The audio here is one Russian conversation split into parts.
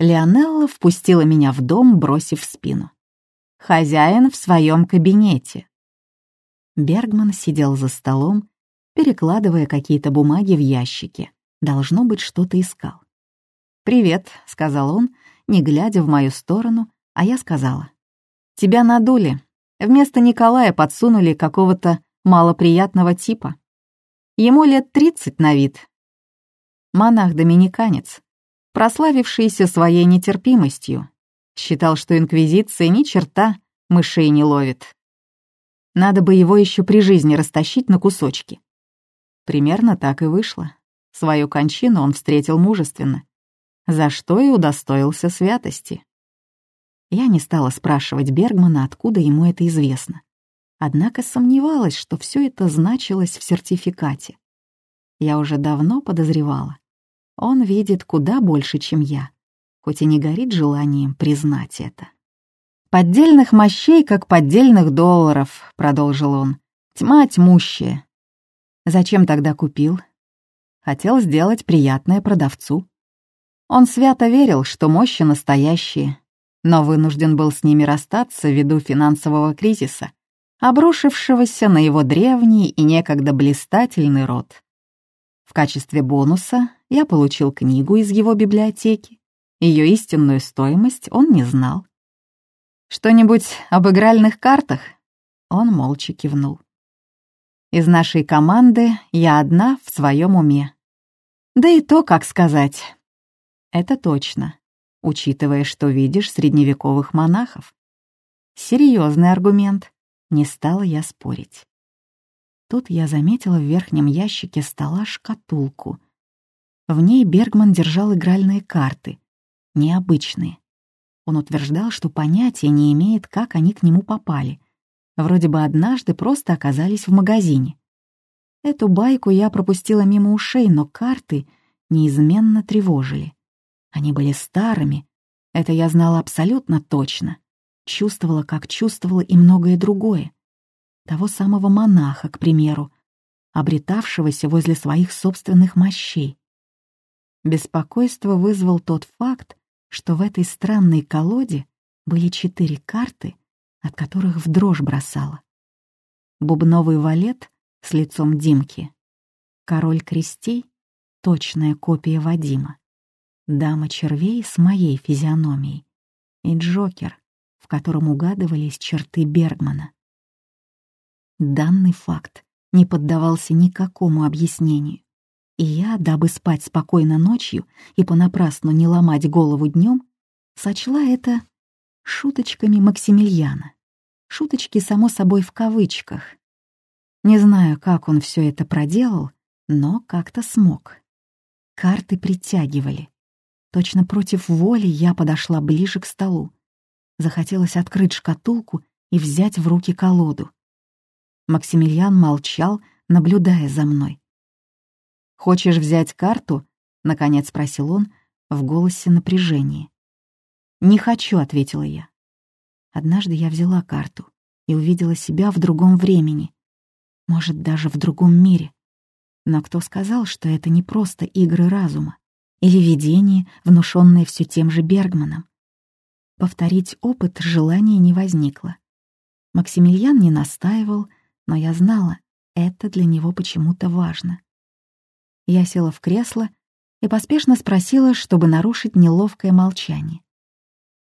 Леонелла впустила меня в дом, бросив спину. «Хозяин в своем кабинете». Бергман сидел за столом, перекладывая какие-то бумаги в ящики. Должно быть, что-то искал. «Привет», — сказал он, не глядя в мою сторону, а я сказала. «Тебя надули. Вместо Николая подсунули какого-то малоприятного типа. Ему лет тридцать на вид. Монах-доминиканец, прославившийся своей нетерпимостью, считал, что инквизиция ни черта мышей не ловит. Надо бы его еще при жизни растащить на кусочки. Примерно так и вышло. Свою кончину он встретил мужественно, за что и удостоился святости. Я не стала спрашивать Бергмана, откуда ему это известно. Однако сомневалась, что все это значилось в сертификате. Я уже давно подозревала. Он видит куда больше, чем я, хоть и не горит желанием признать это. «Поддельных мощей, как поддельных долларов», — продолжил он. «Тьма тьмущая». «Зачем тогда купил?» Хотел сделать приятное продавцу. Он свято верил, что мощи настоящие, но вынужден был с ними расстаться ввиду финансового кризиса, обрушившегося на его древний и некогда блистательный род. В качестве бонуса я получил книгу из его библиотеки. Ее истинную стоимость он не знал. «Что-нибудь об игральных картах?» Он молча кивнул. «Из нашей команды я одна в своем уме. Да и то, как сказать. Это точно, учитывая, что видишь средневековых монахов. Серьезный аргумент. Не стала я спорить. Тут я заметила в верхнем ящике стола шкатулку. В ней Бергман держал игральные карты, необычные. Он утверждал, что понятия не имеет, как они к нему попали. Вроде бы однажды просто оказались в магазине. Эту байку я пропустила мимо ушей, но карты неизменно тревожили. Они были старыми, это я знала абсолютно точно. Чувствовала, как чувствовала и многое другое того самого монаха, к примеру, обретавшегося возле своих собственных мощей. Беспокойство вызвал тот факт, что в этой странной колоде были четыре карты, от которых в дрожь бросала. Бубновый валет с лицом Димки, король крестей — точная копия Вадима, дама червей с моей физиономией и Джокер, в котором угадывались черты Бергмана. Данный факт не поддавался никакому объяснению. И я, дабы спать спокойно ночью и понапрасну не ломать голову днем, сочла это шуточками Максимилиана. Шуточки, само собой, в кавычках. Не знаю, как он все это проделал, но как-то смог. Карты притягивали. Точно против воли я подошла ближе к столу. Захотелось открыть шкатулку и взять в руки колоду. Максимилиан молчал, наблюдая за мной. «Хочешь взять карту?» — наконец спросил он, в голосе напряжение. «Не хочу», — ответила я. Однажды я взяла карту и увидела себя в другом времени, может, даже в другом мире. Но кто сказал, что это не просто игры разума или видение, внушенное все тем же Бергманом? Повторить опыт желания не возникло. Максимилиан не настаивал, но я знала, это для него почему-то важно. Я села в кресло и поспешно спросила, чтобы нарушить неловкое молчание.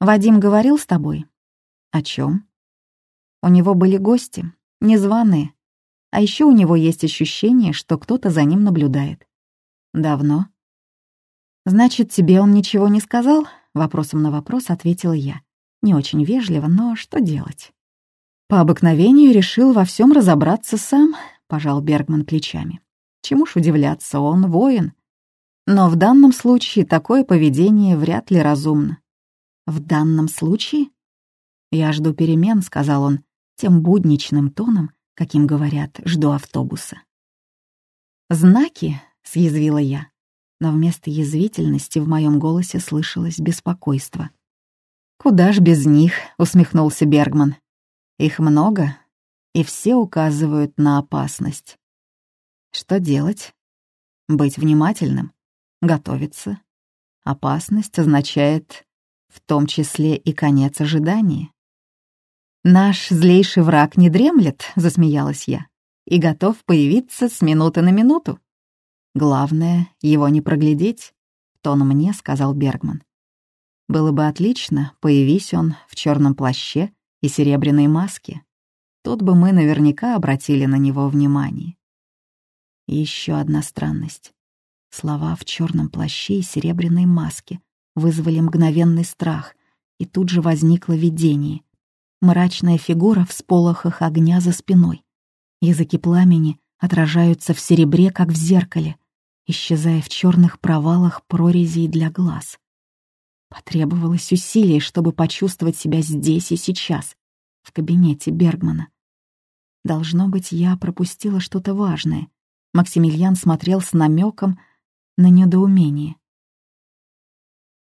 «Вадим говорил с тобой?» «О чем? «У него были гости, незваные, а еще у него есть ощущение, что кто-то за ним наблюдает». «Давно?» «Значит, тебе он ничего не сказал?» Вопросом на вопрос ответила я. Не очень вежливо, но что делать? По обыкновению решил во всем разобраться сам, пожал Бергман плечами. Чему ж удивляться, он воин. Но в данном случае такое поведение вряд ли разумно. В данном случае? Я жду перемен, сказал он, тем будничным тоном, каким говорят «жду автобуса». «Знаки?» — съязвила я, но вместо язвительности в моем голосе слышалось беспокойство. «Куда ж без них?» — усмехнулся Бергман. Их много, и все указывают на опасность. Что делать? Быть внимательным, готовиться. Опасность означает в том числе и конец ожидания. «Наш злейший враг не дремлет», — засмеялась я, «и готов появиться с минуты на минуту. Главное, его не проглядеть», — тон мне сказал Бергман. «Было бы отлично, появись он в черном плаще и серебряной маске. Тут бы мы наверняка обратили на него внимание». И еще одна странность. Слова в черном плаще и серебряной маске вызвали мгновенный страх, и тут же возникло видение. Мрачная фигура в сполохах огня за спиной. Языки пламени отражаются в серебре, как в зеркале, исчезая в черных провалах прорезей для глаз. Потребовалось усилие, чтобы почувствовать себя здесь и сейчас, в кабинете Бергмана. Должно быть, я пропустила что-то важное. Максимилиан смотрел с намеком на недоумение.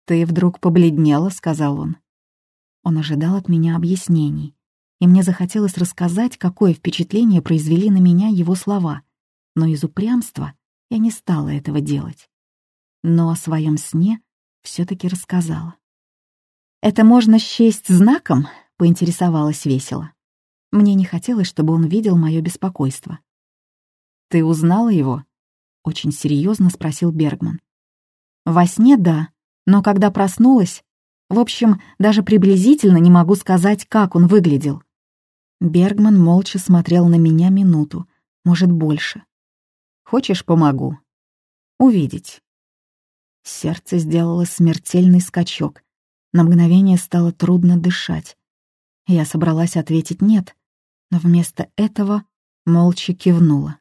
«Ты вдруг побледнела», — сказал он. Он ожидал от меня объяснений, и мне захотелось рассказать, какое впечатление произвели на меня его слова, но из упрямства я не стала этого делать. Но о своем сне все таки рассказала. «Это можно счесть знаком?» — поинтересовалась весело. Мне не хотелось, чтобы он видел мое беспокойство. «Ты узнала его?» Очень серьезно спросил Бергман. Во сне — да, но когда проснулась... В общем, даже приблизительно не могу сказать, как он выглядел. Бергман молча смотрел на меня минуту, может, больше. «Хочешь, помогу?» «Увидеть». Сердце сделало смертельный скачок. На мгновение стало трудно дышать. Я собралась ответить «нет», но вместо этого молча кивнула.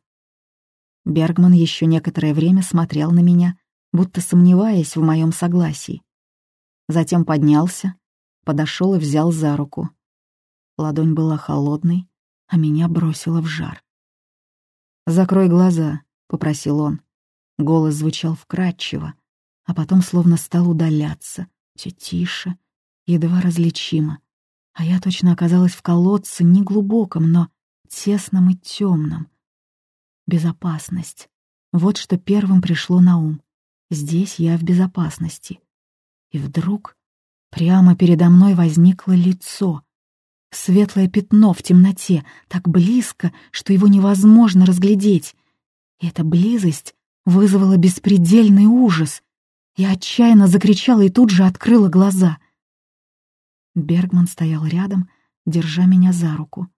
Бергман еще некоторое время смотрел на меня, будто сомневаясь в моем согласии. Затем поднялся, подошел и взял за руку. Ладонь была холодной, а меня бросило в жар. «Закрой глаза», — попросил он. Голос звучал вкрадчиво, а потом словно стал удаляться, все тише, едва различимо. А я точно оказалась в колодце, не глубоком, но тесном и темном, Безопасность. Вот что первым пришло на ум. Здесь я в безопасности. И вдруг прямо передо мной возникло лицо. Светлое пятно в темноте, так близко, что его невозможно разглядеть. И эта близость вызвала беспредельный ужас. Я отчаянно закричала и тут же открыла глаза. Бергман стоял рядом, держа меня за руку.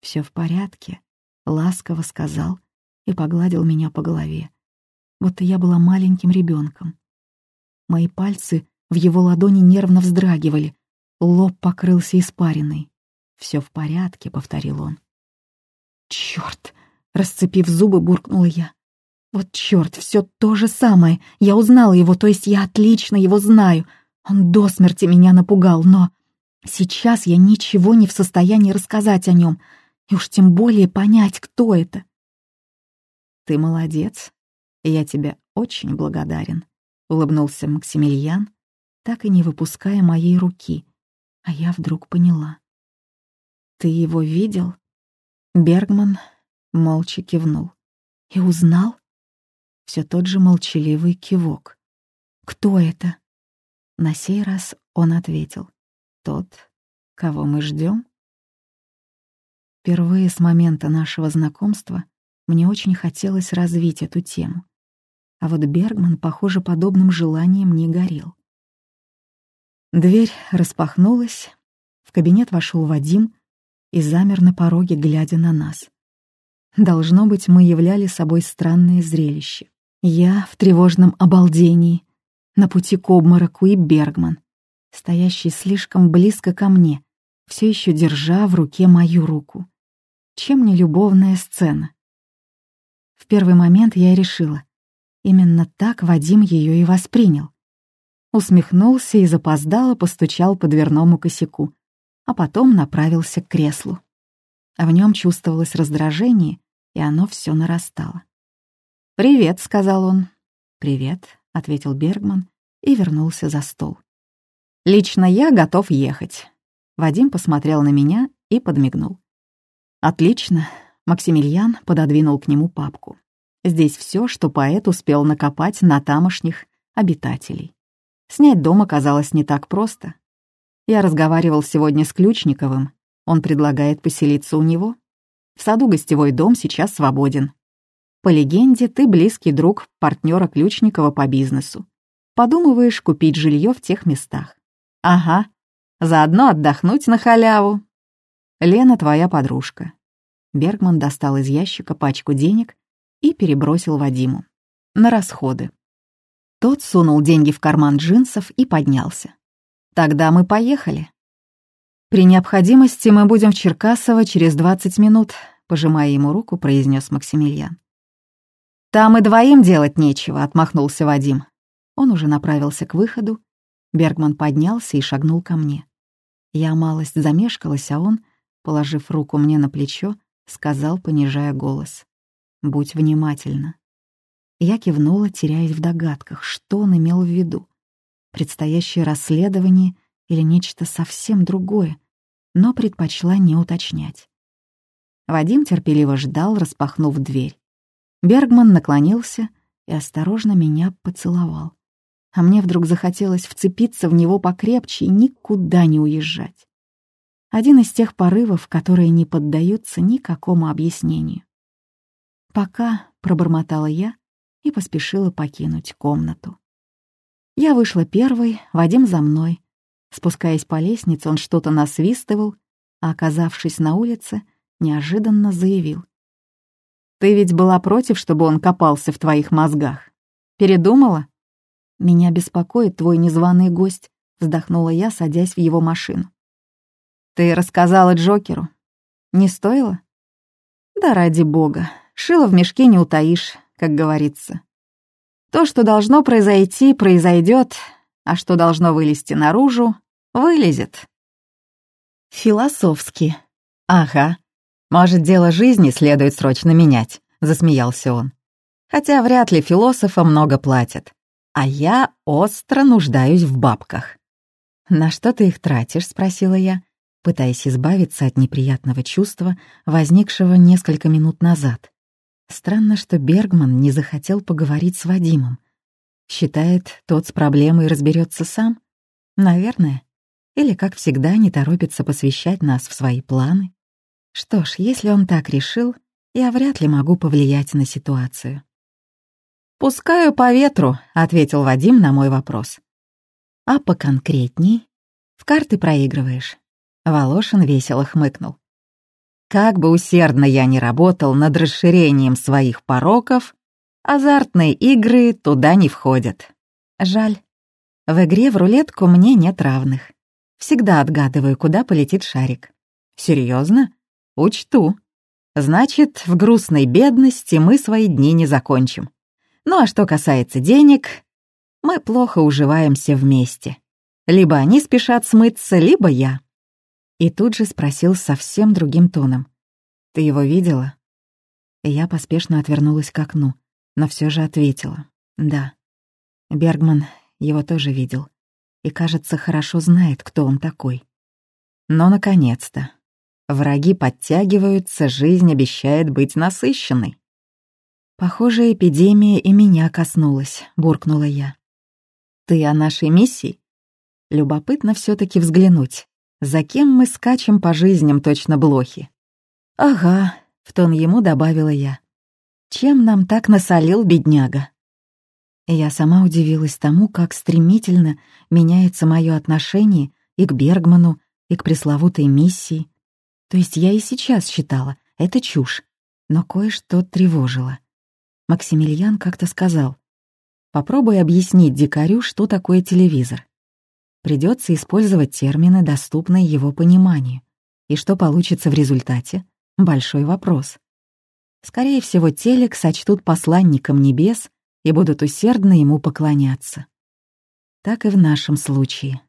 Все в порядке», ласково сказал и погладил меня по голове, будто я была маленьким ребенком. Мои пальцы в его ладони нервно вздрагивали, лоб покрылся испариной. Все в порядке», — повторил он. Черт! расцепив зубы, буркнула я. «Вот черт, все то же самое. Я узнала его, то есть я отлично его знаю. Он до смерти меня напугал, но сейчас я ничего не в состоянии рассказать о нем и уж тем более понять, кто это. «Ты молодец, я тебе очень благодарен», — улыбнулся Максимилиан, так и не выпуская моей руки, а я вдруг поняла. «Ты его видел?» Бергман молча кивнул. «И узнал?» Все тот же молчаливый кивок. «Кто это?» На сей раз он ответил. «Тот, кого мы ждем. Впервые с момента нашего знакомства мне очень хотелось развить эту тему. А вот Бергман, похоже, подобным желанием не горел. Дверь распахнулась, в кабинет вошел Вадим и замер на пороге, глядя на нас. Должно быть, мы являли собой странное зрелище. Я в тревожном обалдении, на пути к обмороку и Бергман, стоящий слишком близко ко мне, все еще держа в руке мою руку. Чем не любовная сцена? В первый момент я решила, именно так Вадим ее и воспринял. Усмехнулся и запоздало постучал по дверному косяку, а потом направился к креслу. А в нем чувствовалось раздражение, и оно все нарастало. «Привет», — сказал он. «Привет», — ответил Бергман и вернулся за стол. «Лично я готов ехать». Вадим посмотрел на меня и подмигнул. «Отлично», — Максимилиан пододвинул к нему папку. «Здесь все, что поэт успел накопать на тамошних обитателей». Снять дом оказалось не так просто. Я разговаривал сегодня с Ключниковым. Он предлагает поселиться у него. В саду гостевой дом сейчас свободен. По легенде, ты близкий друг партнера Ключникова по бизнесу. Подумываешь купить жилье в тех местах. Ага, заодно отдохнуть на халяву. Лена твоя подружка. Бергман достал из ящика пачку денег и перебросил Вадиму. На расходы. Тот сунул деньги в карман джинсов и поднялся. «Тогда мы поехали». «При необходимости мы будем в Черкасово через 20 минут», пожимая ему руку, произнес Максимилиан. «Там и двоим делать нечего», — отмахнулся Вадим. Он уже направился к выходу. Бергман поднялся и шагнул ко мне. Я малость замешкалась, а он, положив руку мне на плечо, сказал, понижая голос. «Будь внимательна». Я кивнула, теряясь в догадках, что он имел в виду. Предстоящее расследование или нечто совсем другое, но предпочла не уточнять. Вадим терпеливо ждал, распахнув дверь. Бергман наклонился и осторожно меня поцеловал. А мне вдруг захотелось вцепиться в него покрепче и никуда не уезжать. Один из тех порывов, которые не поддаются никакому объяснению. «Пока», — пробормотала я и поспешила покинуть комнату. Я вышла первой, Вадим за мной. Спускаясь по лестнице, он что-то насвистывал, а, оказавшись на улице, неожиданно заявил. Ты ведь была против, чтобы он копался в твоих мозгах. Передумала? Меня беспокоит твой незваный гость, вздохнула я, садясь в его машину. Ты рассказала Джокеру. Не стоило? Да ради бога. Шило в мешке не утаишь, как говорится. То, что должно произойти, произойдет, а что должно вылезти наружу, вылезет. Философски. Ага, «Может, дело жизни следует срочно менять», — засмеялся он. «Хотя вряд ли философам много платят. А я остро нуждаюсь в бабках». «На что ты их тратишь?» — спросила я, пытаясь избавиться от неприятного чувства, возникшего несколько минут назад. Странно, что Бергман не захотел поговорить с Вадимом. Считает, тот с проблемой разберется сам? Наверное. Или, как всегда, не торопится посвящать нас в свои планы. Что ж, если он так решил, я вряд ли могу повлиять на ситуацию. «Пускаю по ветру», — ответил Вадим на мой вопрос. «А поконкретней? В карты проигрываешь?» Волошин весело хмыкнул. «Как бы усердно я ни работал над расширением своих пороков, азартные игры туда не входят. Жаль. В игре в рулетку мне нет равных. Всегда отгадываю, куда полетит шарик. Серьезно? Учту. Значит, в грустной бедности мы свои дни не закончим. Ну а что касается денег, мы плохо уживаемся вместе. Либо они спешат смыться, либо я. И тут же спросил совсем другим тоном. «Ты его видела?» я поспешно отвернулась к окну, но все же ответила. «Да». Бергман его тоже видел. И, кажется, хорошо знает, кто он такой. Но, наконец-то, Враги подтягиваются, жизнь обещает быть насыщенной. «Похоже, эпидемия и меня коснулась», — буркнула я. «Ты о нашей миссии?» Любопытно все таки взглянуть. За кем мы скачем по жизням точно блохи? «Ага», — в тон ему добавила я. «Чем нам так насолил бедняга?» Я сама удивилась тому, как стремительно меняется мое отношение и к Бергману, и к пресловутой миссии, то есть я и сейчас считала, это чушь, но кое-что тревожило. Максимилиан как-то сказал, «Попробуй объяснить дикарю, что такое телевизор. Придется использовать термины, доступные его пониманию. И что получится в результате? Большой вопрос. Скорее всего, телек сочтут посланником небес и будут усердно ему поклоняться. Так и в нашем случае.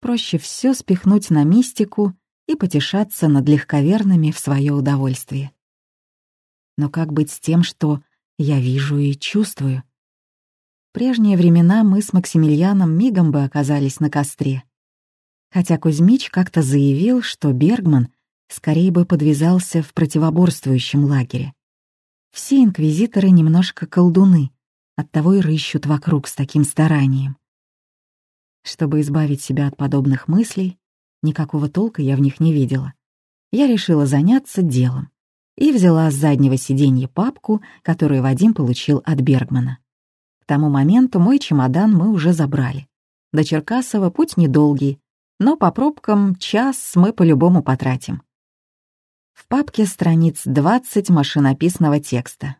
Проще все спихнуть на мистику и потешаться над легковерными в свое удовольствие. Но как быть с тем, что я вижу и чувствую? В прежние времена мы с Максимилианом мигом бы оказались на костре. Хотя Кузьмич как-то заявил, что Бергман скорее бы подвязался в противоборствующем лагере. Все инквизиторы немножко колдуны, оттого и рыщут вокруг с таким старанием. Чтобы избавить себя от подобных мыслей, никакого толка я в них не видела. Я решила заняться делом и взяла с заднего сиденья папку, которую Вадим получил от Бергмана. К тому моменту мой чемодан мы уже забрали. До Черкасова путь недолгий, но по пробкам час мы по-любому потратим. В папке страниц 20 машинописного текста.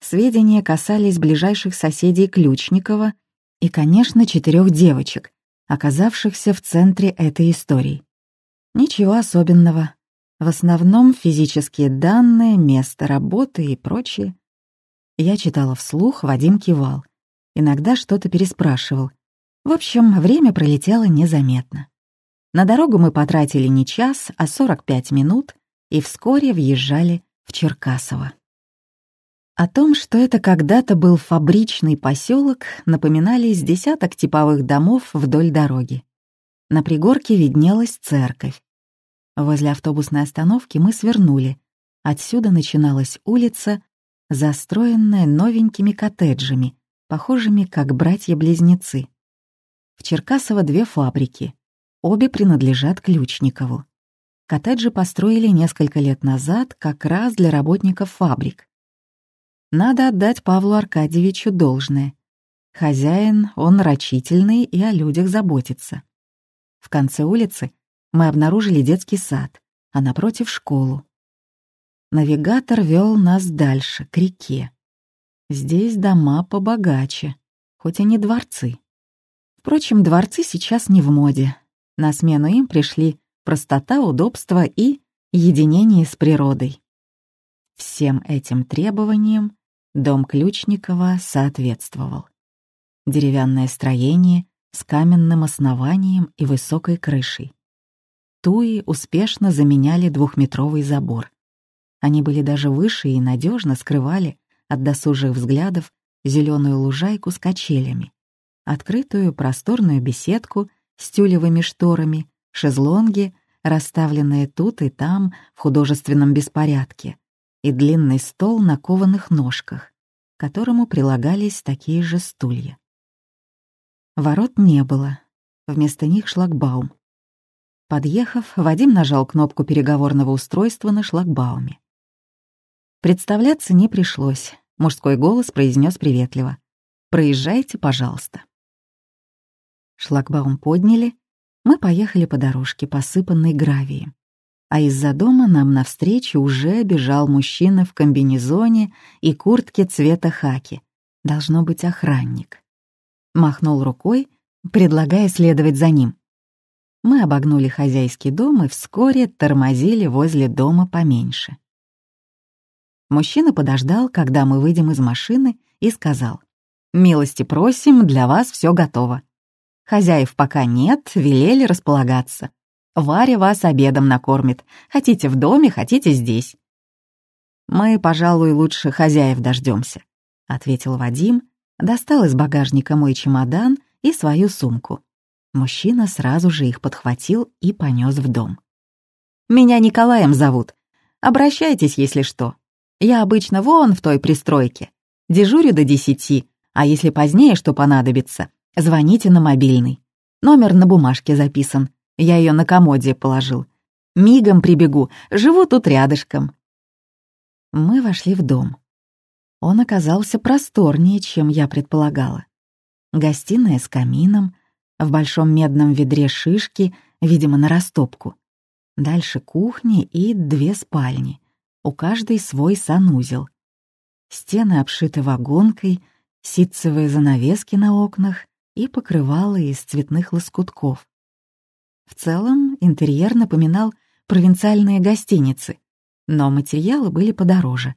Сведения касались ближайших соседей Ключникова и, конечно, четырех девочек, оказавшихся в центре этой истории. Ничего особенного. В основном физические данные, место работы и прочее. Я читала вслух, Вадим кивал. Иногда что-то переспрашивал. В общем, время пролетело незаметно. На дорогу мы потратили не час, а 45 минут и вскоре въезжали в Черкасово. О том, что это когда-то был фабричный поселок, напоминали с десяток типовых домов вдоль дороги. На пригорке виднелась церковь. Возле автобусной остановки мы свернули. Отсюда начиналась улица, застроенная новенькими коттеджами, похожими как братья-близнецы. В Черкасово две фабрики. Обе принадлежат Ключникову. Коттеджи построили несколько лет назад как раз для работников фабрик. Надо отдать Павлу Аркадьевичу должное. Хозяин, он рачительный и о людях заботится. В конце улицы мы обнаружили детский сад, а напротив — школу. Навигатор вел нас дальше, к реке. Здесь дома побогаче, хоть и не дворцы. Впрочем, дворцы сейчас не в моде. На смену им пришли простота, удобство и единение с природой. Всем этим требованиям дом Ключникова соответствовал. Деревянное строение с каменным основанием и высокой крышей. Туи успешно заменяли двухметровый забор. Они были даже выше и надежно скрывали от досужих взглядов зеленую лужайку с качелями, открытую просторную беседку с тюлевыми шторами, шезлонги, расставленные тут и там в художественном беспорядке, и длинный стол на кованых ножках, к которому прилагались такие же стулья. Ворот не было, вместо них шлагбаум. Подъехав, Вадим нажал кнопку переговорного устройства на шлагбауме. Представляться не пришлось. Мужской голос произнес приветливо. «Проезжайте, пожалуйста». Шлагбаум подняли, мы поехали по дорожке, посыпанной гравием. А из-за дома нам навстречу уже бежал мужчина в комбинезоне и куртке цвета хаки. Должно быть охранник. Махнул рукой, предлагая следовать за ним. Мы обогнули хозяйский дом и вскоре тормозили возле дома поменьше. Мужчина подождал, когда мы выйдем из машины, и сказал, «Милости просим, для вас все готово. Хозяев пока нет, велели располагаться. Варя вас обедом накормит. Хотите в доме, хотите здесь». «Мы, пожалуй, лучше хозяев дождемся, ответил Вадим, достал из багажника мой чемодан и свою сумку. Мужчина сразу же их подхватил и понес в дом. «Меня Николаем зовут. Обращайтесь, если что. Я обычно вон в той пристройке. Дежурю до десяти, а если позднее что понадобится, звоните на мобильный. Номер на бумажке записан. Я ее на комоде положил. Мигом прибегу, живу тут рядышком». Мы вошли в дом. Он оказался просторнее, чем я предполагала. Гостиная с камином, в большом медном ведре шишки, видимо, на растопку. Дальше кухня и две спальни. У каждой свой санузел. Стены обшиты вагонкой, ситцевые занавески на окнах и покрывало из цветных лоскутков. В целом интерьер напоминал провинциальные гостиницы, но материалы были подороже.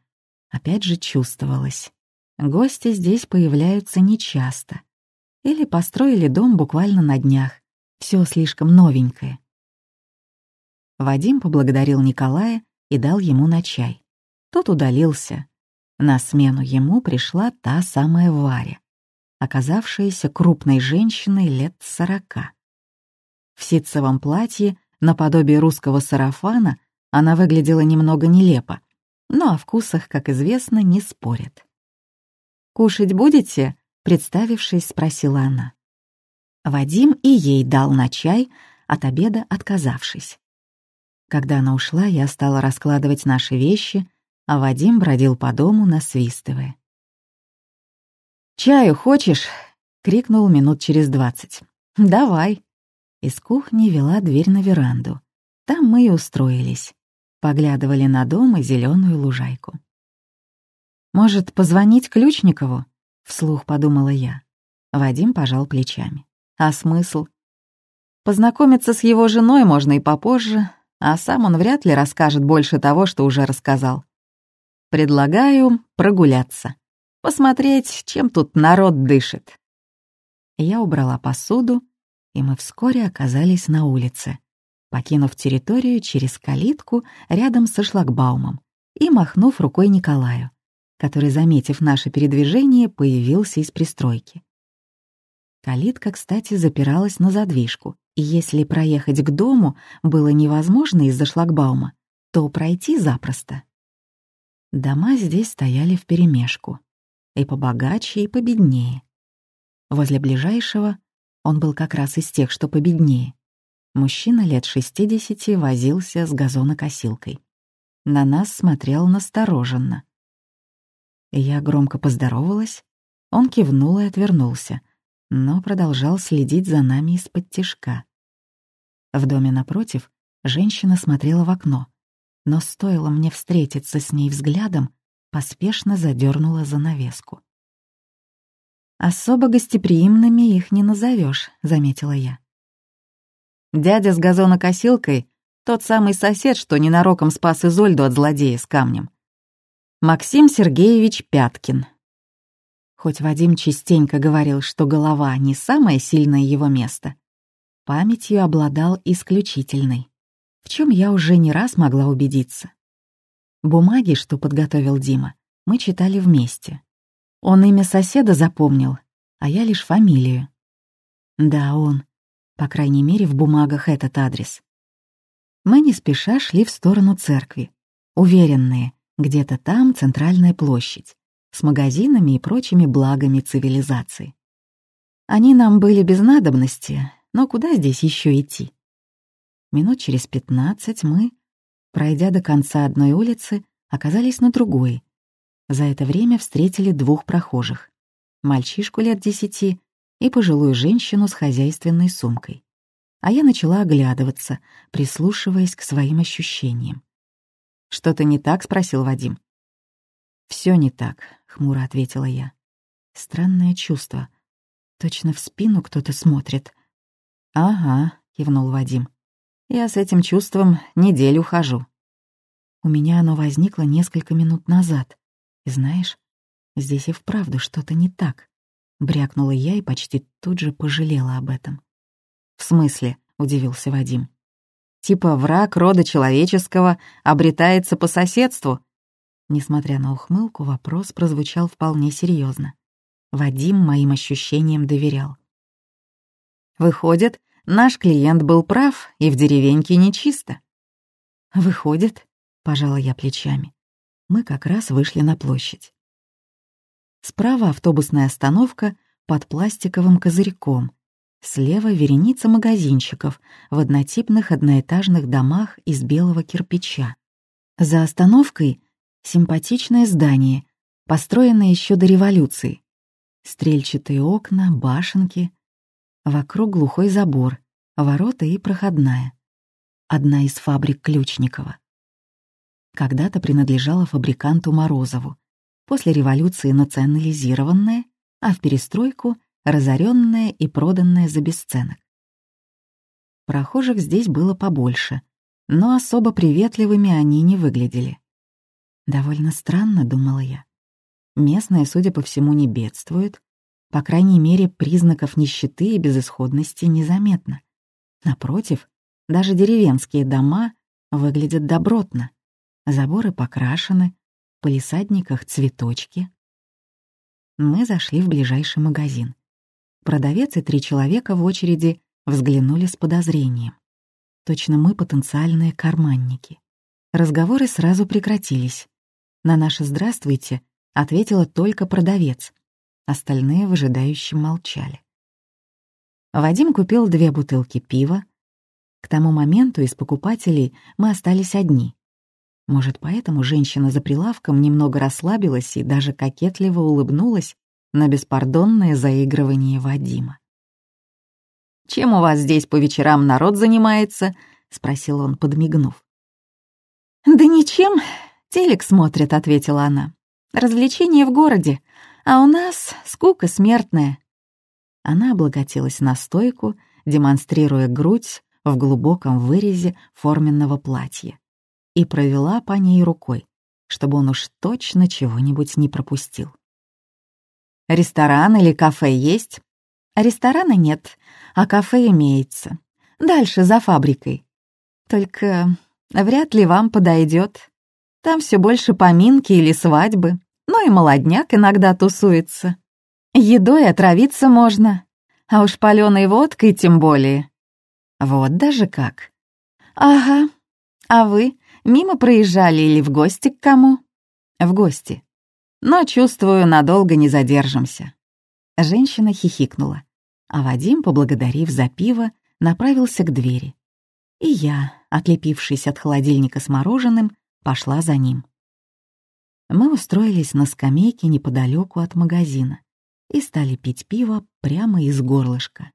Опять же чувствовалось. Гости здесь появляются нечасто или построили дом буквально на днях. Все слишком новенькое. Вадим поблагодарил Николая и дал ему на чай. Тот удалился. На смену ему пришла та самая Варя, оказавшаяся крупной женщиной лет сорока. В ситцевом платье, наподобие русского сарафана, она выглядела немного нелепо, но о вкусах, как известно, не спорят. «Кушать будете?» Представившись, спросила она. Вадим и ей дал на чай, от обеда отказавшись. Когда она ушла, я стала раскладывать наши вещи, а Вадим бродил по дому, насвистывая. «Чаю хочешь?» — крикнул минут через двадцать. «Давай». Из кухни вела дверь на веранду. Там мы и устроились. Поглядывали на дом и зеленую лужайку. «Может, позвонить Ключникову?» — вслух подумала я. Вадим пожал плечами. «А смысл?» Познакомиться с его женой можно и попозже, а сам он вряд ли расскажет больше того, что уже рассказал. Предлагаю прогуляться, посмотреть, чем тут народ дышит. Я убрала посуду, и мы вскоре оказались на улице, покинув территорию через калитку рядом со шлагбаумом и махнув рукой Николаю, который, заметив наше передвижение, появился из пристройки. Калитка, кстати, запиралась на задвижку, и если проехать к дому было невозможно из-за шлагбаума, то пройти запросто. Дома здесь стояли вперемешку, и побогаче, и победнее. Возле ближайшего он был как раз из тех, что победнее. Мужчина лет 60 возился с газонокосилкой. На нас смотрел настороженно. Я громко поздоровалась, он кивнул и отвернулся, но продолжал следить за нами из-под тишка. В доме напротив женщина смотрела в окно, но стоило мне встретиться с ней взглядом, поспешно задернула занавеску. «Особо гостеприимными их не назовешь, заметила я. Дядя с газонокосилкой — тот самый сосед, что ненароком спас Изольду от злодея с камнем. Максим Сергеевич Пяткин. Хоть Вадим частенько говорил, что голова — не самое сильное его место, памятью обладал исключительной, в чем я уже не раз могла убедиться. Бумаги, что подготовил Дима, мы читали вместе. Он имя соседа запомнил, а я лишь фамилию. Да, он. По крайней мере, в бумагах этот адрес. Мы не спеша шли в сторону церкви, уверенные, где-то там центральная площадь, с магазинами и прочими благами цивилизации. Они нам были без надобности, но куда здесь еще идти? Минут через пятнадцать мы, пройдя до конца одной улицы, оказались на другой, за это время встретили двух прохожих. Мальчишку лет десяти и пожилую женщину с хозяйственной сумкой. А я начала оглядываться, прислушиваясь к своим ощущениям. «Что-то не так?» — спросил Вадим. Все не так», — хмуро ответила я. «Странное чувство. Точно в спину кто-то смотрит». «Ага», — кивнул Вадим. «Я с этим чувством неделю хожу». У меня оно возникло несколько минут назад. Знаешь, здесь и вправду что-то не так. Брякнула я и почти тут же пожалела об этом. «В смысле?» — удивился Вадим. «Типа враг рода человеческого обретается по соседству?» Несмотря на ухмылку, вопрос прозвучал вполне серьезно. Вадим моим ощущениям доверял. «Выходит, наш клиент был прав, и в деревеньке нечисто». «Выходит», — пожала я плечами мы как раз вышли на площадь. Справа автобусная остановка под пластиковым козырьком. Слева вереница магазинчиков в однотипных одноэтажных домах из белого кирпича. За остановкой симпатичное здание, построенное еще до революции. Стрельчатые окна, башенки. Вокруг глухой забор, ворота и проходная. Одна из фабрик Ключникова когда-то принадлежала фабриканту Морозову, после революции национализированная, а в перестройку разоренная и проданная за бесценок. Прохожих здесь было побольше, но особо приветливыми они не выглядели. Довольно странно, думала я. Местные, судя по всему, не бедствуют, по крайней мере, признаков нищеты и безысходности незаметно. Напротив, даже деревенские дома выглядят добротно. Заборы покрашены, в палисадниках цветочки. Мы зашли в ближайший магазин. Продавец и три человека в очереди взглянули с подозрением. Точно мы потенциальные карманники. Разговоры сразу прекратились. На наше «здравствуйте» ответила только продавец. Остальные выжидающие молчали. Вадим купил две бутылки пива. К тому моменту из покупателей мы остались одни. Может, поэтому женщина за прилавком немного расслабилась и даже кокетливо улыбнулась на беспардонное заигрывание Вадима. «Чем у вас здесь по вечерам народ занимается?» — спросил он, подмигнув. «Да ничем, телек смотрят», — ответила она. «Развлечения в городе, а у нас скука смертная». Она облокотилась на стойку, демонстрируя грудь в глубоком вырезе форменного платья, и провела по ней рукой, чтобы он уж точно чего-нибудь не пропустил. «Ресторан или кафе есть?» «Ресторана нет, а кафе имеется. Дальше, за фабрикой. Только вряд ли вам подойдет. Там все больше поминки или свадьбы, ну и молодняк иногда тусуется». Едой отравиться можно, а уж паленой водкой тем более. Вот даже как. Ага. А вы мимо проезжали или в гости к кому? В гости. Но, чувствую, надолго не задержимся. Женщина хихикнула, а Вадим, поблагодарив за пиво, направился к двери. И я, отлепившись от холодильника с мороженым, пошла за ним. Мы устроились на скамейке неподалеку от магазина и стали пить пиво прямо из горлышка.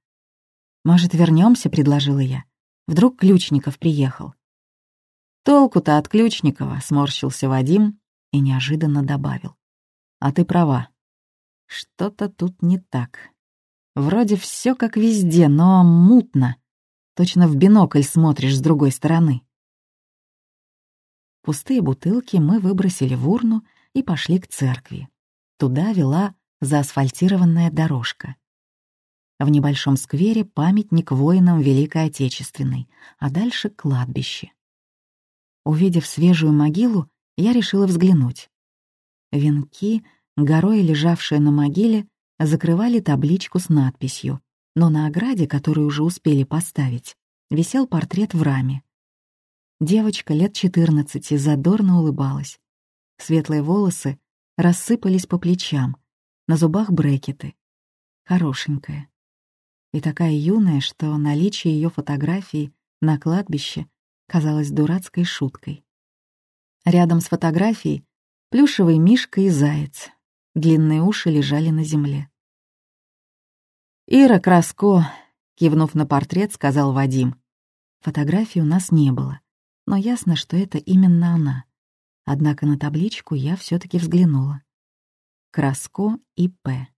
«Может, вернемся? предложила я. «Вдруг Ключников приехал?» «Толку-то от Ключникова», — сморщился Вадим и неожиданно добавил. «А ты права. Что-то тут не так. Вроде все как везде, но мутно. Точно в бинокль смотришь с другой стороны». Пустые бутылки мы выбросили в урну и пошли к церкви. Туда вела заасфальтированная дорожка. В небольшом сквере памятник воинам Великой Отечественной, а дальше кладбище. Увидев свежую могилу, я решила взглянуть. Венки, горой лежавшие на могиле, закрывали табличку с надписью, но на ограде, которую уже успели поставить, висел портрет в раме. Девочка лет 14 задорно улыбалась. Светлые волосы рассыпались по плечам, на зубах брекеты. Хорошенькая. И такая юная, что наличие ее фотографии на кладбище казалось дурацкой шуткой. Рядом с фотографией плюшевый мишка и заяц. Длинные уши лежали на земле. «Ира Краско», — кивнув на портрет, сказал Вадим. Фотографии у нас не было, но ясно, что это именно она. Однако на табличку я все таки взглянула. Краско и П.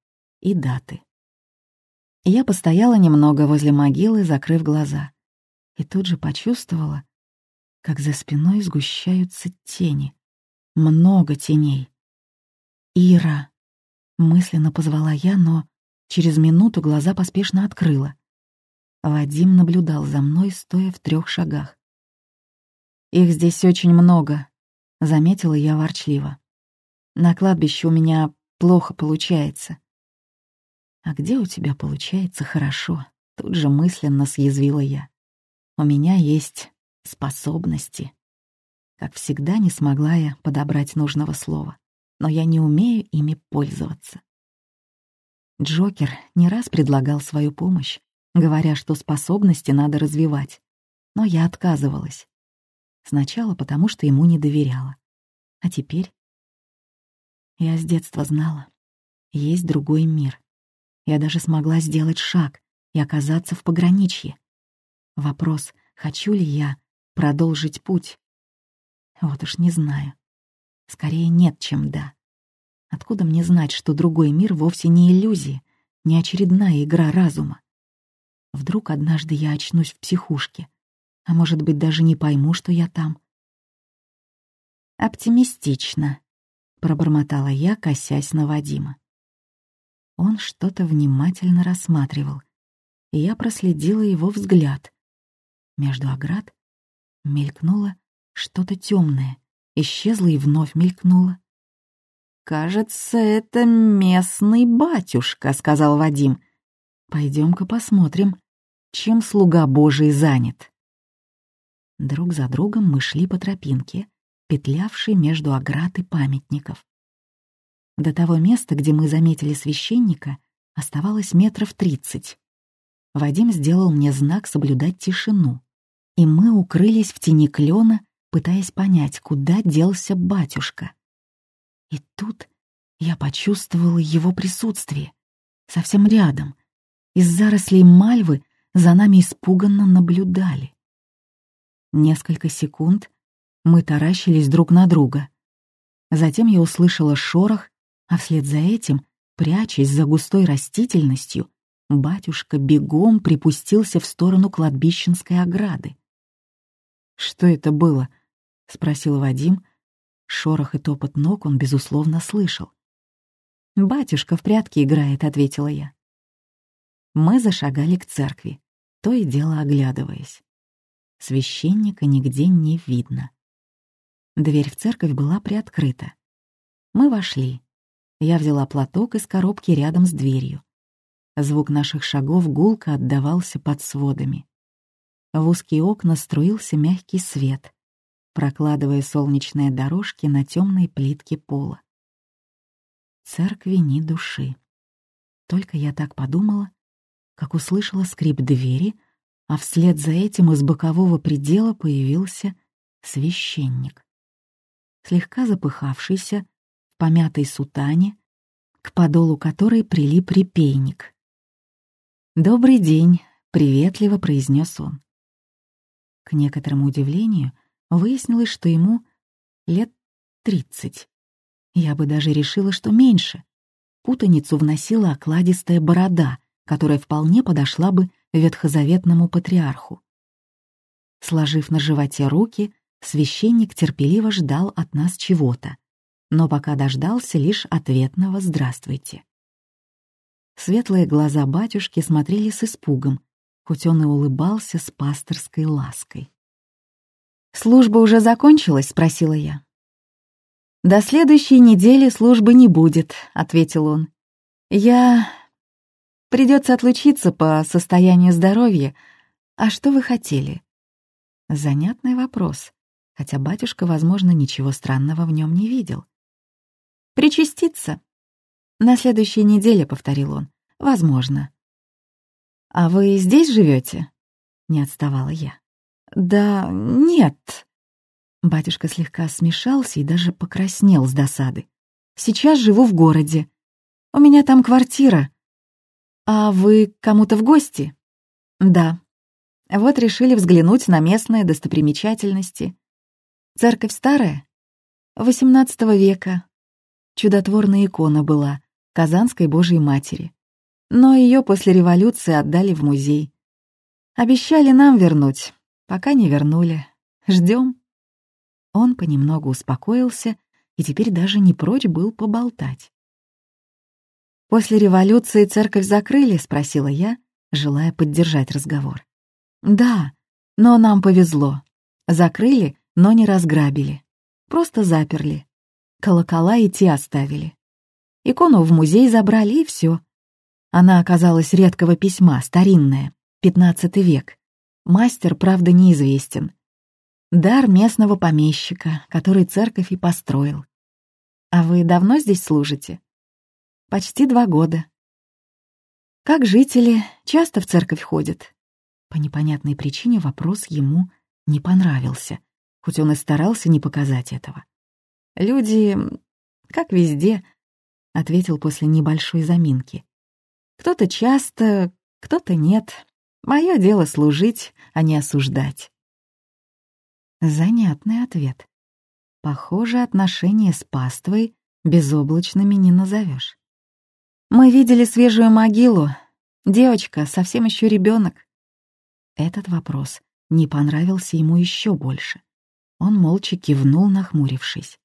И даты. Я постояла немного возле могилы, закрыв глаза, и тут же почувствовала, как за спиной сгущаются тени. Много теней. «Ира!» — мысленно позвала я, но через минуту глаза поспешно открыла. Вадим наблюдал за мной, стоя в трех шагах. «Их здесь очень много», — заметила я ворчливо. «На кладбище у меня плохо получается. А где у тебя получается хорошо? Тут же мысленно съязвила я. У меня есть способности. Как всегда, не смогла я подобрать нужного слова, но я не умею ими пользоваться. Джокер не раз предлагал свою помощь, говоря, что способности надо развивать, но я отказывалась. Сначала потому, что ему не доверяла. А теперь я с детства знала. Есть другой мир. Я даже смогла сделать шаг и оказаться в пограничье. Вопрос, хочу ли я продолжить путь? Вот уж не знаю. Скорее нет, чем да. Откуда мне знать, что другой мир вовсе не иллюзия, не очередная игра разума? Вдруг однажды я очнусь в психушке, а может быть, даже не пойму, что я там. Оптимистично, пробормотала я, косясь на Вадима. Он что-то внимательно рассматривал, и я проследила его взгляд. Между оград мелькнуло что-то темное, исчезло и вновь мелькнуло. «Кажется, это местный батюшка», — сказал Вадим. «Пойдем-ка посмотрим, чем слуга Божий занят». Друг за другом мы шли по тропинке, петлявший между оград и памятников. До того места, где мы заметили священника, оставалось метров тридцать. Вадим сделал мне знак соблюдать тишину, и мы укрылись в тени клена, пытаясь понять, куда делся батюшка. И тут я почувствовала его присутствие, совсем рядом. Из зарослей мальвы за нами испуганно наблюдали. Несколько секунд мы таращились друг на друга. Затем я услышала шорох, а вслед за этим, прячась за густой растительностью, батюшка бегом припустился в сторону кладбищенской ограды. «Что это было?» — спросил Вадим. Шорох и топот ног он, безусловно, слышал. «Батюшка в прятки играет», — ответила я. Мы зашагали к церкви, то и дело оглядываясь. Священника нигде не видно. Дверь в церковь была приоткрыта. Мы вошли. Я взяла платок из коробки рядом с дверью. Звук наших шагов гулко отдавался под сводами. В узкие окна струился мягкий свет, прокладывая солнечные дорожки на темной плитке пола. Церкви ни души. Только я так подумала, как услышала скрип двери, а вслед за этим из бокового предела появился священник. Слегка запыхавшийся, в помятой сутане, к подолу которой прилип репейник. «Добрый день», — приветливо произнес он. К некоторому удивлению выяснилось, что ему лет тридцать. Я бы даже решила, что меньше. Путаницу вносила окладистая борода, которая вполне подошла бы ветхозаветному патриарху. Сложив на животе руки, священник терпеливо ждал от нас чего-то, но пока дождался лишь ответного «здравствуйте». Светлые глаза батюшки смотрели с испугом, хоть он улыбался с пасторской лаской. «Служба уже закончилась?» — спросила я. «До следующей недели службы не будет», — ответил он. «Я... Придется отлучиться по состоянию здоровья. А что вы хотели?» Занятный вопрос, хотя батюшка, возможно, ничего странного в нем не видел. «Причаститься», «На следующей неделе», — повторил он. «Возможно». «А вы здесь живете? не отставала я. «Да нет». Батюшка слегка смешался и даже покраснел с досады. «Сейчас живу в городе. У меня там квартира. А вы кому-то в гости?» «Да. Вот решили взглянуть на местные достопримечательности. Церковь старая? XVIII века. Чудотворная икона была, Казанской Божьей Матери. Но ее после революции отдали в музей. Обещали нам вернуть, пока не вернули. Ждем. Он понемногу успокоился и теперь даже не прочь был поболтать. «После революции церковь закрыли?» — спросила я, желая поддержать разговор. «Да, но нам повезло. Закрыли, но не разграбили. Просто заперли. Колокола и те оставили. Икону в музей забрали, и все. Она оказалась редкого письма, старинная, пятнадцатый век. Мастер, правда, неизвестен. Дар местного помещика, который церковь и построил. А вы давно здесь служите? Почти два года. Как жители часто в церковь ходят? По непонятной причине вопрос ему не понравился, хоть он и старался не показать этого. Люди, как везде, — ответил после небольшой заминки. «Кто-то часто, кто-то нет. Мое дело служить, а не осуждать». Занятный ответ. Похоже, отношения с паствой безоблачными не назовешь. Мы видели свежую могилу. Девочка, совсем еще ребенок. Этот вопрос не понравился ему еще больше. Он молча кивнул, нахмурившись.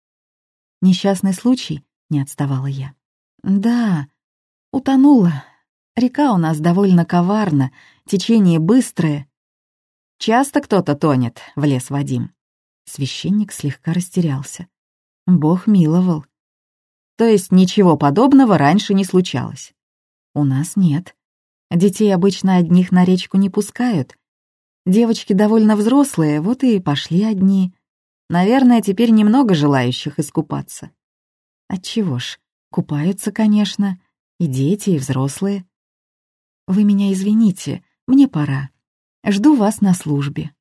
Несчастный случай — не отставала я. «Да, утонула. Река у нас довольно коварна, течение быстрое». «Часто кто-то тонет», — влез Вадим. Священник слегка растерялся. Бог миловал. То есть ничего подобного раньше не случалось? У нас нет. Детей обычно одних на речку не пускают. Девочки довольно взрослые, вот и пошли одни. Наверное, теперь немного желающих искупаться. Отчего ж, купаются, конечно, и дети, и взрослые. Вы меня извините, Мне пора. Жду вас на службе».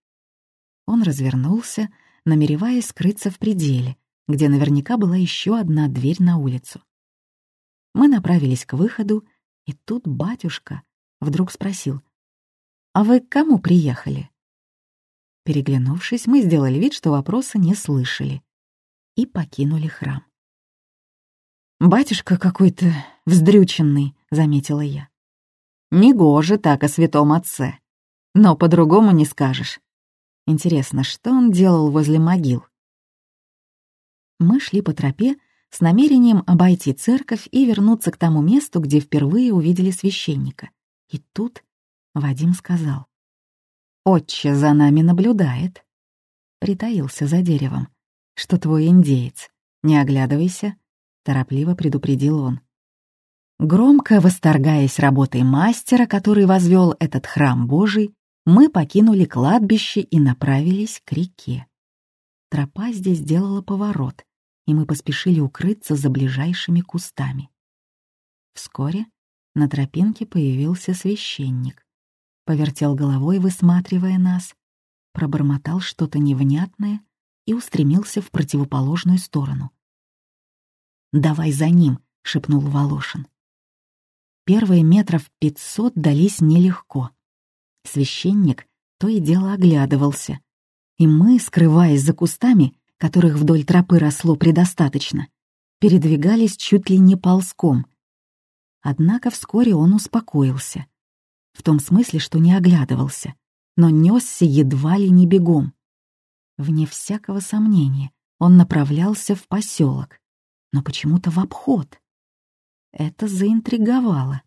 Он развернулся, намереваясь скрыться в пределе, где наверняка была еще одна дверь на улицу. Мы направились к выходу, и тут батюшка вдруг спросил, «А вы к кому приехали?» Переглянувшись, мы сделали вид, что вопроса не слышали, и покинули храм. «Батюшка какой-то вздрюченный», — заметила я. «Негоже так о святом отце. Но по-другому не скажешь. Интересно, что он делал возле могил?» Мы шли по тропе с намерением обойти церковь и вернуться к тому месту, где впервые увидели священника. И тут Вадим сказал. «Отче за нами наблюдает». Притаился за деревом. «Что твой индеец? Не оглядывайся», — торопливо предупредил он. Громко восторгаясь работой мастера, который возвел этот храм Божий, мы покинули кладбище и направились к реке. Тропа здесь делала поворот, и мы поспешили укрыться за ближайшими кустами. Вскоре на тропинке появился священник. Повертел головой, высматривая нас, пробормотал что-то невнятное и устремился в противоположную сторону. «Давай за ним», — шепнул Волошин. Первые метров пятьсот дались нелегко. Священник то и дело оглядывался, и мы, скрываясь за кустами, которых вдоль тропы росло предостаточно, передвигались чуть ли не ползком. Однако вскоре он успокоился. В том смысле, что не оглядывался, но несся едва ли не бегом. Вне всякого сомнения, он направлялся в поселок, но почему-то в обход. Это заинтриговало.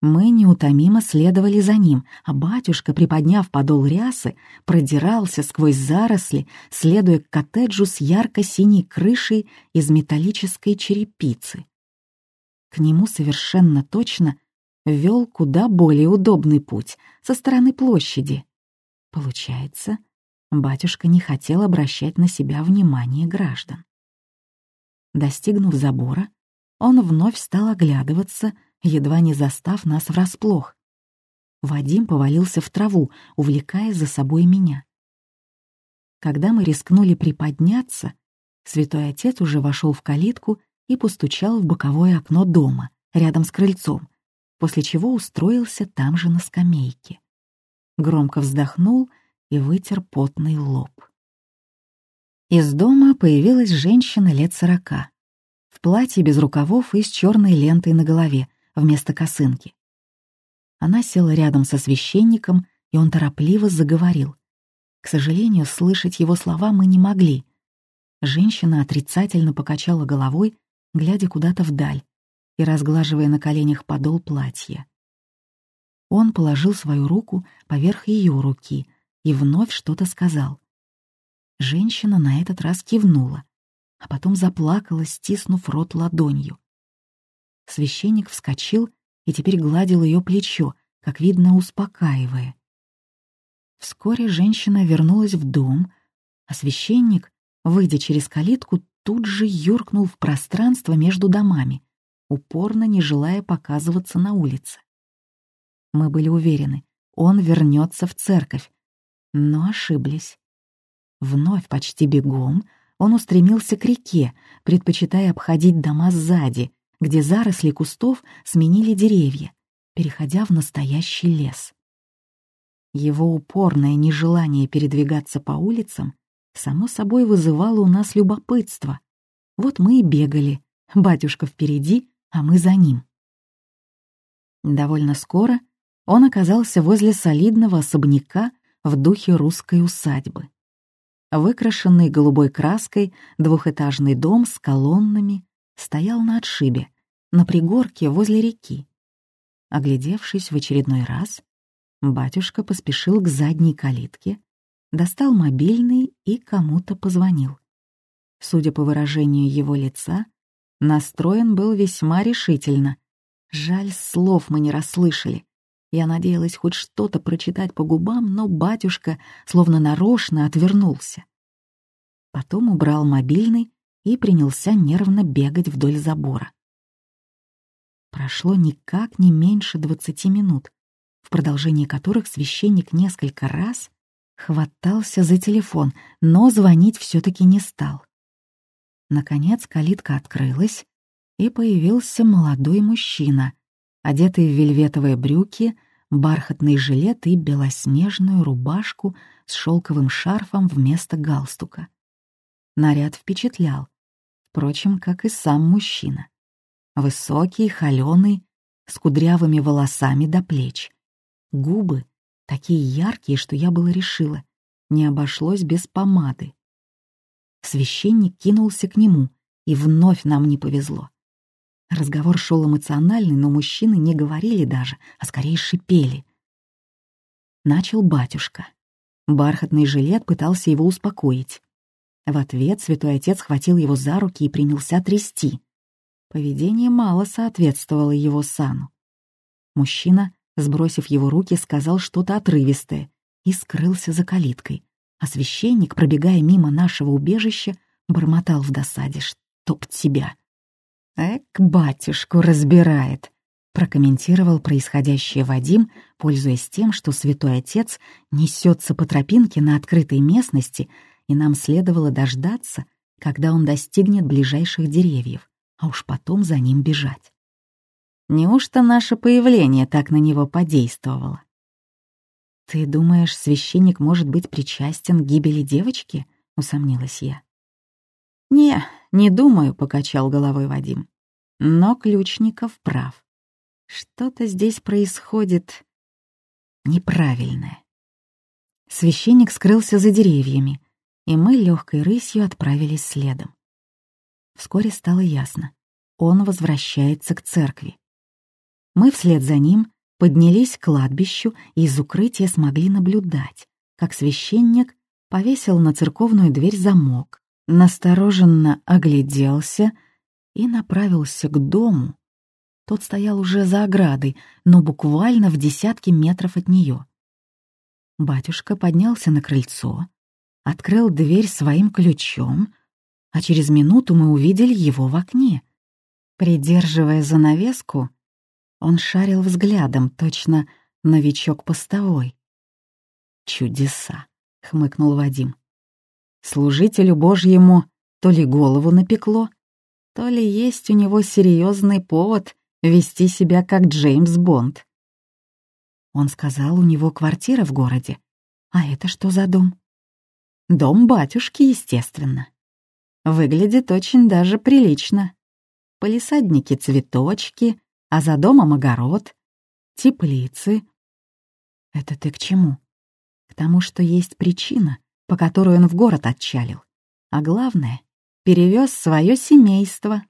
Мы неутомимо следовали за ним, а батюшка, приподняв подол рясы, продирался сквозь заросли, следуя к коттеджу с ярко-синей крышей из металлической черепицы. К нему совершенно точно вел куда более удобный путь со стороны площади. Получается, батюшка не хотел обращать на себя внимание граждан. Достигнув забора, он вновь стал оглядываться — едва не застав нас врасплох. Вадим повалился в траву, увлекая за собой меня. Когда мы рискнули приподняться, святой отец уже вошел в калитку и постучал в боковое окно дома, рядом с крыльцом, после чего устроился там же на скамейке. Громко вздохнул и вытер потный лоб. Из дома появилась женщина лет сорока, платье без рукавов и с черной лентой на голове, вместо косынки. Она села рядом со священником, и он торопливо заговорил. К сожалению, слышать его слова мы не могли. Женщина отрицательно покачала головой, глядя куда-то вдаль и разглаживая на коленях подол платья. Он положил свою руку поверх ее руки и вновь что-то сказал. Женщина на этот раз кивнула, а потом заплакала, стиснув рот ладонью. Священник вскочил и теперь гладил ее плечо, как видно, успокаивая. Вскоре женщина вернулась в дом, а священник, выйдя через калитку, тут же юркнул в пространство между домами, упорно не желая показываться на улице. Мы были уверены, он вернется в церковь, но ошиблись. Вновь почти бегом он устремился к реке, предпочитая обходить дома сзади, где заросли кустов сменили деревья, переходя в настоящий лес. Его упорное нежелание передвигаться по улицам само собой вызывало у нас любопытство. Вот мы и бегали, батюшка впереди, а мы за ним. Довольно скоро он оказался возле солидного особняка в духе русской усадьбы. Выкрашенный голубой краской двухэтажный дом с колоннами стоял на отшибе, на пригорке возле реки. Оглядевшись в очередной раз, батюшка поспешил к задней калитке, достал мобильный и кому-то позвонил. Судя по выражению его лица, настроен был весьма решительно. Жаль, слов мы не расслышали. Я надеялась хоть что-то прочитать по губам, но батюшка словно нарочно отвернулся. Потом убрал мобильный и принялся нервно бегать вдоль забора. Прошло никак не меньше двадцати минут, в продолжении которых священник несколько раз хватался за телефон, но звонить все таки не стал. Наконец калитка открылась, и появился молодой мужчина, одетый в вельветовые брюки, бархатный жилет и белоснежную рубашку с шелковым шарфом вместо галстука. Наряд впечатлял, впрочем, как и сам мужчина. Высокий, холёный, с кудрявыми волосами до плеч. Губы такие яркие, что я было решила, не обошлось без помады. Священник кинулся к нему, и вновь нам не повезло. Разговор шел эмоциональный, но мужчины не говорили даже, а скорее шипели. Начал батюшка. Бархатный жилет пытался его успокоить. В ответ святой отец схватил его за руки и принялся трясти. Поведение мало соответствовало его сану. Мужчина, сбросив его руки, сказал что-то отрывистое и скрылся за калиткой, а священник, пробегая мимо нашего убежища, бормотал в досаде, чтоб тебя. «Эк, батюшку разбирает», — прокомментировал происходящее Вадим, пользуясь тем, что святой отец несется по тропинке на открытой местности, и нам следовало дождаться, когда он достигнет ближайших деревьев а уж потом за ним бежать. Неужто наше появление так на него подействовало? «Ты думаешь, священник может быть причастен к гибели девочки?» — усомнилась я. «Не, не думаю», — покачал головой Вадим. «Но Ключников прав. Что-то здесь происходит неправильное». Священник скрылся за деревьями, и мы легкой рысью отправились следом. Вскоре стало ясно. Он возвращается к церкви. Мы вслед за ним поднялись к кладбищу и из укрытия смогли наблюдать, как священник повесил на церковную дверь замок, настороженно огляделся и направился к дому. Тот стоял уже за оградой, но буквально в десятке метров от нее. Батюшка поднялся на крыльцо, открыл дверь своим ключом, а через минуту мы увидели его в окне. Придерживая занавеску, он шарил взглядом, точно новичок постовой. «Чудеса!» — хмыкнул Вадим. «Служителю Божьему то ли голову напекло, то ли есть у него серьезный повод вести себя как Джеймс Бонд». Он сказал, у него квартира в городе. А это что за дом? Дом батюшки, естественно. Выглядит очень даже прилично. Полисадники, цветочки, а за домом огород, теплицы. Это ты к чему? К тому, что есть причина, по которой он в город отчалил. А главное, перевез свое семейство.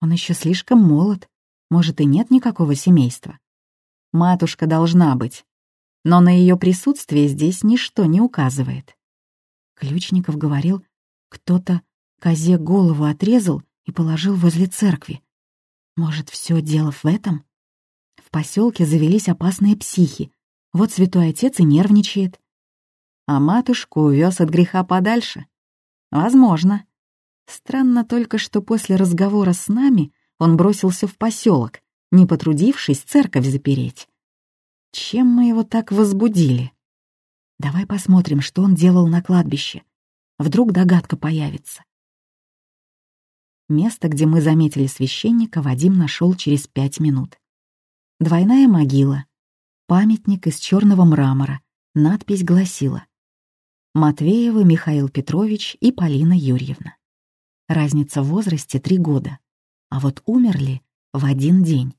Он еще слишком молод, может, и нет никакого семейства. Матушка должна быть, но на ее присутствие здесь ничто не указывает. Ключников говорил, кто-то козе голову отрезал и положил возле церкви. Может, все дело в этом? В поселке завелись опасные психи. Вот святой отец и нервничает. А матушку увез от греха подальше. Возможно. Странно только, что после разговора с нами он бросился в поселок, не потрудившись церковь запереть. Чем мы его так возбудили? Давай посмотрим, что он делал на кладбище. Вдруг догадка появится. Место, где мы заметили священника, Вадим нашел через пять минут. Двойная могила, памятник из черного мрамора, надпись гласила «Матвеева Михаил Петрович и Полина Юрьевна». Разница в возрасте три года, а вот умерли в один день.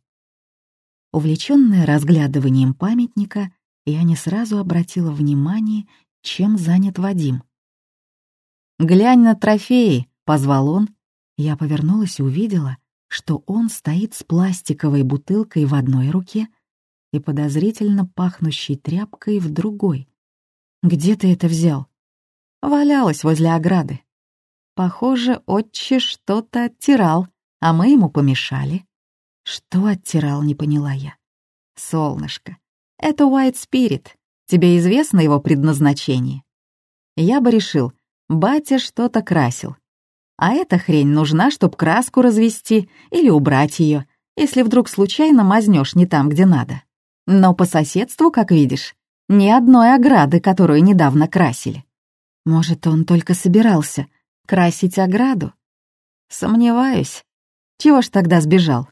Увлеченная разглядыванием памятника, я не сразу обратила внимание, чем занят Вадим. «Глянь на трофеи!» — позвал он. Я повернулась и увидела, что он стоит с пластиковой бутылкой в одной руке и подозрительно пахнущей тряпкой в другой. «Где ты это взял?» «Валялась возле ограды. Похоже, отче что-то оттирал, а мы ему помешали». «Что оттирал?» — не поняла я. «Солнышко, это White Spirit. Тебе известно его предназначение?» Я бы решил, Батя что-то красил. А эта хрень нужна, чтобы краску развести или убрать ее, если вдруг случайно мазнешь не там, где надо. Но по соседству, как видишь, ни одной ограды, которую недавно красили. Может, он только собирался красить ограду? Сомневаюсь. Чего ж тогда сбежал?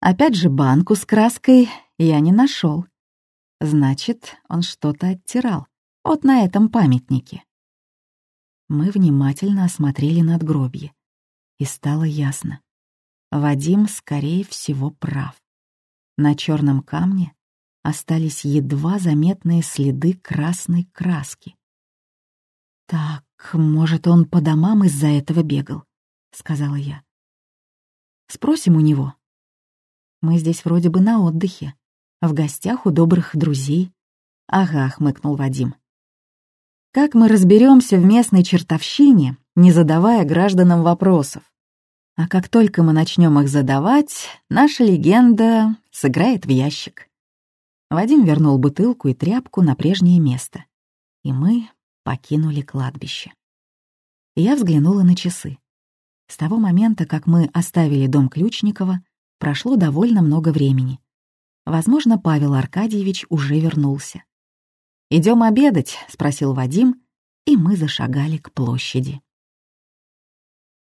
Опять же, банку с краской я не нашел. Значит, он что-то оттирал. Вот на этом памятнике. Мы внимательно осмотрели надгробье. И стало ясно. Вадим, скорее всего, прав. На черном камне остались едва заметные следы красной краски. «Так, может, он по домам из-за этого бегал?» — сказала я. «Спросим у него. Мы здесь вроде бы на отдыхе, в гостях у добрых друзей». «Ага», — хмыкнул Вадим. «Как мы разберемся в местной чертовщине, не задавая гражданам вопросов? А как только мы начнем их задавать, наша легенда сыграет в ящик». Вадим вернул бутылку и тряпку на прежнее место. И мы покинули кладбище. Я взглянула на часы. С того момента, как мы оставили дом Ключникова, прошло довольно много времени. Возможно, Павел Аркадьевич уже вернулся. Идем обедать?» — спросил Вадим, и мы зашагали к площади.